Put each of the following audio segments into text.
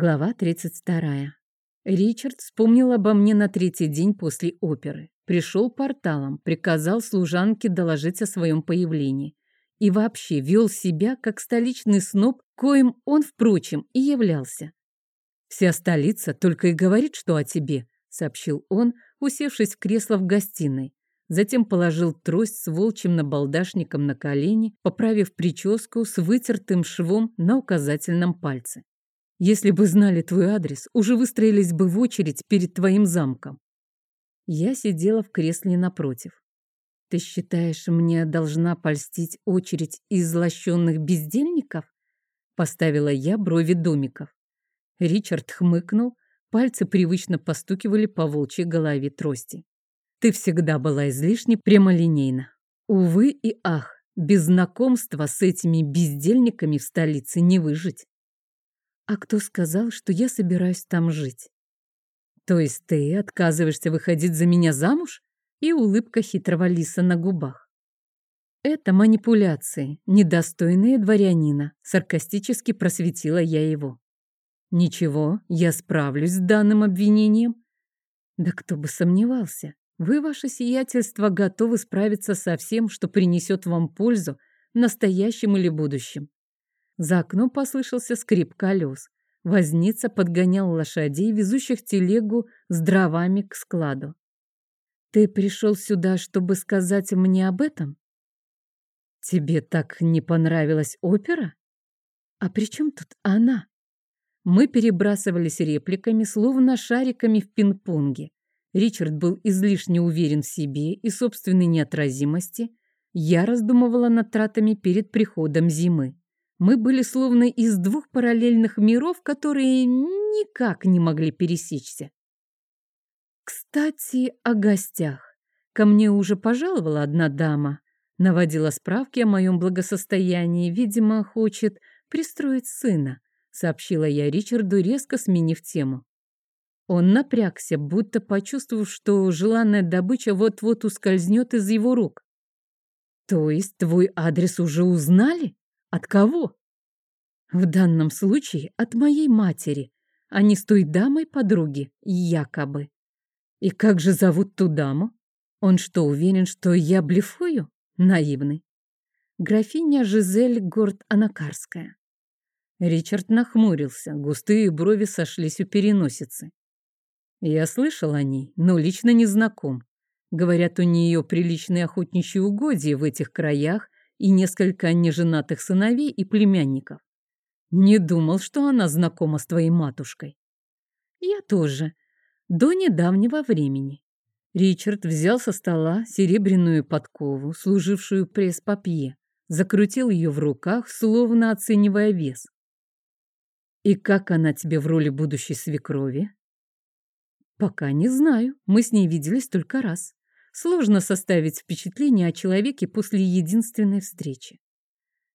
Глава 32. Ричард вспомнил обо мне на третий день после оперы. Пришел порталом, приказал служанке доложить о своем появлении. И вообще вел себя, как столичный сноб, коим он, впрочем, и являлся. «Вся столица только и говорит, что о тебе», — сообщил он, усевшись в кресло в гостиной. Затем положил трость с волчьим набалдашником на колени, поправив прическу с вытертым швом на указательном пальце. «Если бы знали твой адрес, уже выстроились бы в очередь перед твоим замком». Я сидела в кресле напротив. «Ты считаешь, мне должна польстить очередь из злощенных бездельников?» Поставила я брови домиков. Ричард хмыкнул, пальцы привычно постукивали по волчьей голове трости. Ты всегда была излишне прямолинейна. Увы и ах, без знакомства с этими бездельниками в столице не выжить. А кто сказал, что я собираюсь там жить? То есть ты отказываешься выходить за меня замуж? И улыбка хитрого лиса на губах. Это манипуляции, недостойные дворянина, саркастически просветила я его. Ничего, я справлюсь с данным обвинением. Да кто бы сомневался. Вы, ваше сиятельство, готовы справиться со всем, что принесет вам пользу, настоящем или будущем. За окном послышался скрип колес. Возница подгонял лошадей, везущих телегу с дровами к складу. «Ты пришел сюда, чтобы сказать мне об этом?» «Тебе так не понравилась опера?» «А при чем тут она?» Мы перебрасывались репликами, словно шариками в пинг-понге. Ричард был излишне уверен в себе и собственной неотразимости. Я раздумывала над тратами перед приходом зимы. Мы были словно из двух параллельных миров, которые никак не могли пересечься. Кстати, о гостях. Ко мне уже пожаловала одна дама. Наводила справки о моем благосостоянии. Видимо, хочет пристроить сына, сообщила я Ричарду, резко сменив тему. Он напрягся, будто почувствовав, что желанная добыча вот-вот ускользнет из его рук. «То есть твой адрес уже узнали? От кого?» «В данном случае от моей матери, а не с той дамой-подруги, якобы». «И как же зовут ту даму? Он что, уверен, что я блефую?» Наивный. Графиня Жизель Горд-Анакарская. Ричард нахмурился, густые брови сошлись у переносицы. Я слышал о ней, но лично не знаком. Говорят, у нее приличные охотничьи угодья в этих краях и несколько неженатых сыновей и племянников. Не думал, что она знакома с твоей матушкой. Я тоже. До недавнего времени. Ричард взял со стола серебряную подкову, служившую пресс-папье, закрутил ее в руках, словно оценивая вес. «И как она тебе в роли будущей свекрови?» Пока не знаю. Мы с ней виделись только раз. Сложно составить впечатление о человеке после единственной встречи.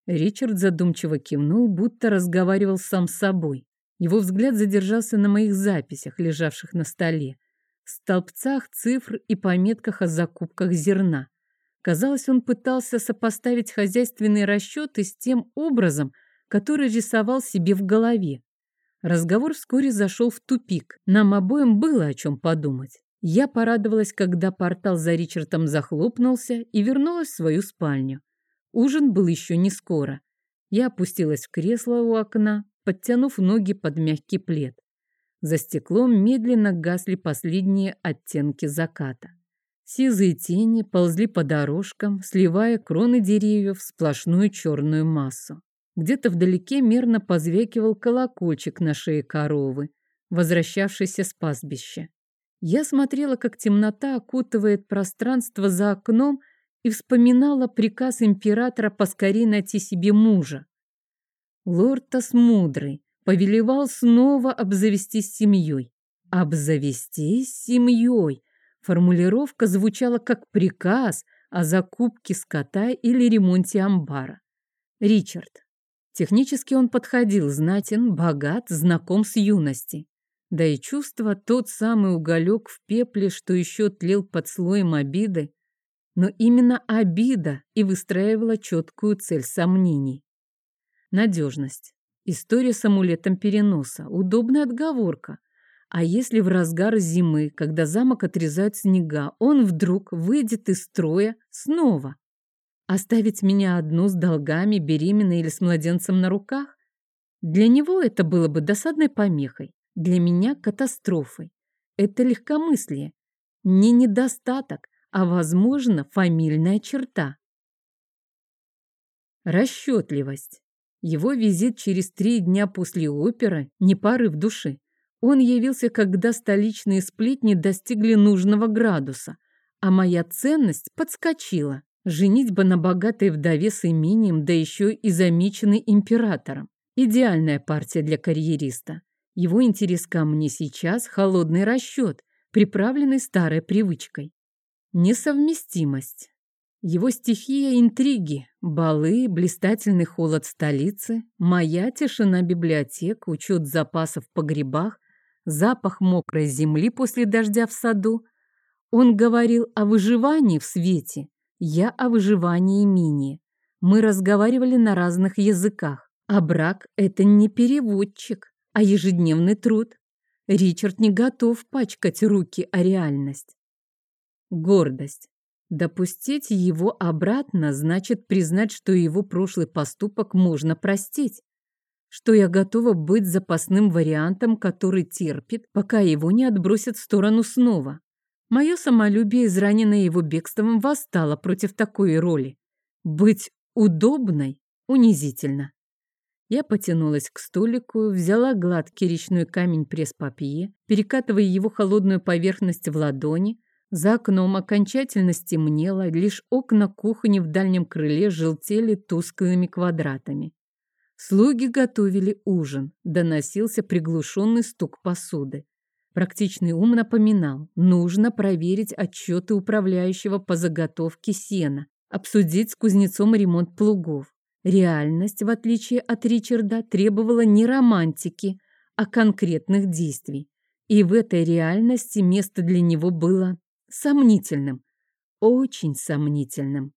Ричард задумчиво кивнул, будто разговаривал сам с собой. Его взгляд задержался на моих записях, лежавших на столе, столбцах цифр и пометках о закупках зерна. Казалось, он пытался сопоставить хозяйственные расчеты с тем образом, который рисовал себе в голове. Разговор вскоре зашел в тупик. Нам обоим было о чем подумать. Я порадовалась, когда портал за Ричардом захлопнулся и вернулась в свою спальню. Ужин был еще не скоро. Я опустилась в кресло у окна, подтянув ноги под мягкий плед. За стеклом медленно гасли последние оттенки заката. Сизые тени ползли по дорожкам, сливая кроны деревьев в сплошную черную массу. Где-то вдалеке мерно позвякивал колокольчик на шее коровы, возвращавшейся с пастбища. Я смотрела, как темнота окутывает пространство за окном и вспоминала приказ императора поскорее найти себе мужа. Лортас мудрый повелевал снова обзавестись семьей. Обзавестись семьей. Формулировка звучала как приказ о закупке скота или ремонте амбара. Ричард, Технически он подходил, знатен, богат, знаком с юности. Да и чувство тот самый уголек в пепле, что еще тлел под слоем обиды. Но именно обида и выстраивала четкую цель сомнений. Надежность. История с амулетом переноса. Удобная отговорка. А если в разгар зимы, когда замок отрезают снега, он вдруг выйдет из строя снова? Оставить меня одну с долгами, беременной или с младенцем на руках? Для него это было бы досадной помехой, для меня катастрофой. Это легкомыслие, не недостаток, а, возможно, фамильная черта. Расчетливость. Его визит через три дня после оперы не порыв души. Он явился, когда столичные сплетни достигли нужного градуса, а моя ценность подскочила. Женитьба на богатой вдове с имением, да еще и замеченной императором. Идеальная партия для карьериста. Его интерес ко мне сейчас – холодный расчет, приправленный старой привычкой. Несовместимость. Его стихия – интриги, балы, блистательный холод столицы, моя тишина библиотек, учет запасов в погребах, запах мокрой земли после дождя в саду. Он говорил о выживании в свете, я о выживании Мини. Мы разговаривали на разных языках, а брак – это не переводчик, а ежедневный труд. Ричард не готов пачкать руки о реальность. Гордость. Допустить его обратно значит признать, что его прошлый поступок можно простить, что я готова быть запасным вариантом, который терпит, пока его не отбросят в сторону снова. Мое самолюбие, израненное его бегством, восстало против такой роли. Быть удобной унизительно. Я потянулась к столику, взяла гладкий речной камень пресс-папье, перекатывая его холодную поверхность в ладони. За окном окончательно стемнело, лишь окна кухни в дальнем крыле желтели тусклыми квадратами. Слуги готовили ужин, доносился приглушенный стук посуды. Практичный ум напоминал, нужно проверить отчеты управляющего по заготовке сена, обсудить с кузнецом ремонт плугов. Реальность, в отличие от Ричарда, требовала не романтики, а конкретных действий. И в этой реальности место для него было сомнительным, очень сомнительным.